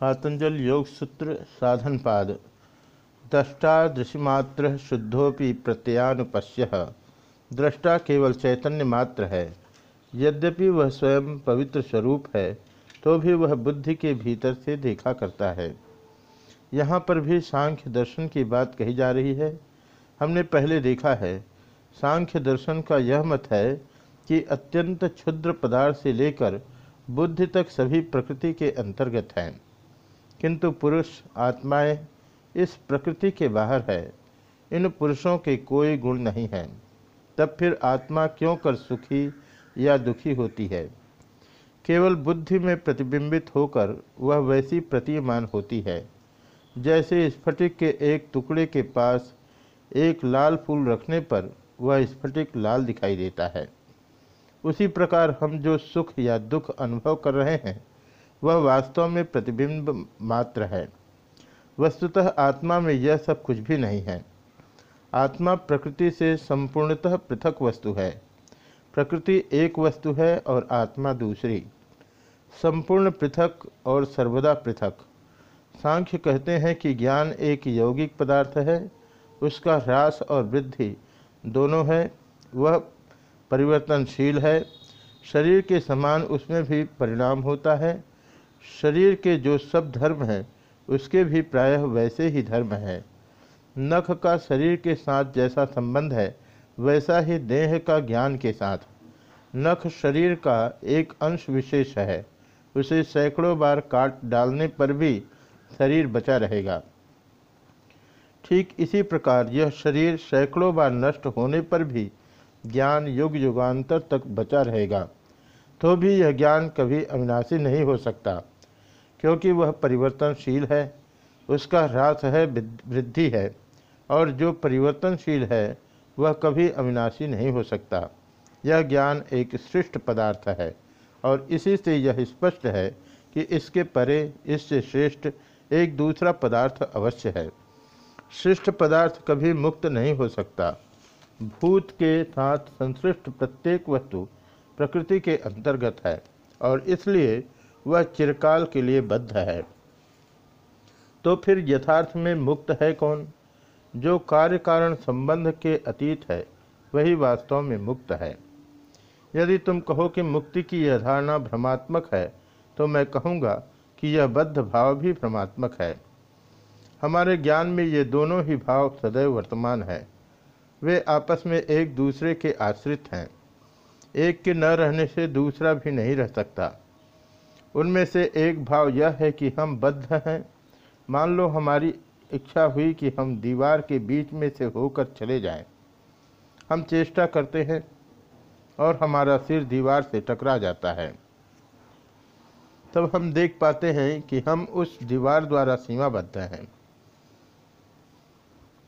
पातंजल योग सूत्र साधन पाद दृष्टा दृशिमात्र शुद्धोपि प्रत्ययानुपश्य। दृष्टा केवल चैतन्य मात्र है। यद्यपि वह स्वयं पवित्र स्वरूप है तो भी वह बुद्धि के भीतर से देखा करता है। यहाँ पर भी सांख्य दर्शन की बात कही जा रही है। हमने पहले देखा है, सांख्य दर्शन का यह मत है कि अत्यंत क्षुद्र पदार्थ से लेकर बुद्धि तक सभी प्रकृति के अंतर्गत हैं। किंतु पुरुष आत्माएँ इस प्रकृति के बाहर है। इन पुरुषों के कोई गुण नहीं है। तब फिर आत्मा क्यों कर सुखी या दुखी होती है? केवल बुद्धि में प्रतिबिंबित होकर वह वैसी प्रतीयमान होती है। जैसे स्फटिक के एक टुकड़े के पास एक लाल फूल रखने पर वह स्फटिक लाल दिखाई देता है। उसी प्रकार हम जो सुख या दुख अनुभव कर रहे हैं वह वास्तव में प्रतिबिंब मात्र है। वस्तुतः आत्मा में यह सब कुछ भी नहीं है। आत्मा प्रकृति से संपूर्णतः पृथक वस्तु है। प्रकृति एक वस्तु है और आत्मा दूसरी। संपूर्ण पृथक और सर्वदा पृथक। सांख्य कहते हैं कि ज्ञान एक यौगिक पदार्थ है। उसका ह्रास और वृद्धि दोनों है। वह परिवर्तनशील है। शरीर के समान उसमें भी परिणाम होता है। शरीर के जो सब धर्म हैं, उसके भी प्रायः वैसे ही धर्म हैं। नख का शरीर के साथ जैसा संबंध है, वैसा ही देह का ज्ञान के साथ। नख शरीर का एक अंश विशेष है, उसे सैकड़ों बार काट डालने पर भी शरीर बचा रहेगा। ठीक इसी प्रकार यह शरीर सैकड़ों बार नष्ट होने पर भी ज्ञान युग युगांतर तक बचा रहेगा तो भी यह ज्ञान कभी अविनाशी नहीं हो सकता। क्योंकि वह परिवर्तनशील है, उसका ह्रास है, वृद्धि है, और जो परिवर्तनशील है, वह कभी अविनाशी नहीं हो सकता। यह ज्ञान एक श्रेष्ठ पदार्थ है, और इसी से यह स्पष्ट है कि इसके परे इससे श्रेष्ठ एक दूसरा पदार्थ अवश्य है। श्रेष्ठ पदार्थ कभी मुक्त नहीं हो सकता। भूत के साथ संश्लिष्ट प्रत्येक वस्तु प्रकृति के अंतर्गत है, और इसलिए वह चिरकाल के लिए बद्ध है। तो फिर यथार्थ में मुक्त है कौन? जो कार्य कारण संबंध के अतीत है, वही वास्तव में मुक्त है। यदि तुम कहो कि मुक्ति की यह धारणा भ्रमात्मक है तो मैं कहूँगा कि यह बद्ध भाव भी भ्रमात्मक है। हमारे ज्ञान में ये दोनों ही भाव सदैव वर्तमान है। वे आपस में एक दूसरे के आश्रित हैं। एक के न रहने से दूसरा भी नहीं रह सकता। उनमें से एक भाव यह है कि हम बद्ध हैं। मान लो हमारी इच्छा हुई कि हम दीवार के बीच में से होकर चले जाएँ। हम चेष्टा करते हैं और हमारा सिर दीवार से टकरा जाता है। तब हम देख पाते हैं कि हम उस दीवार द्वारा सीमाबद्ध हैं।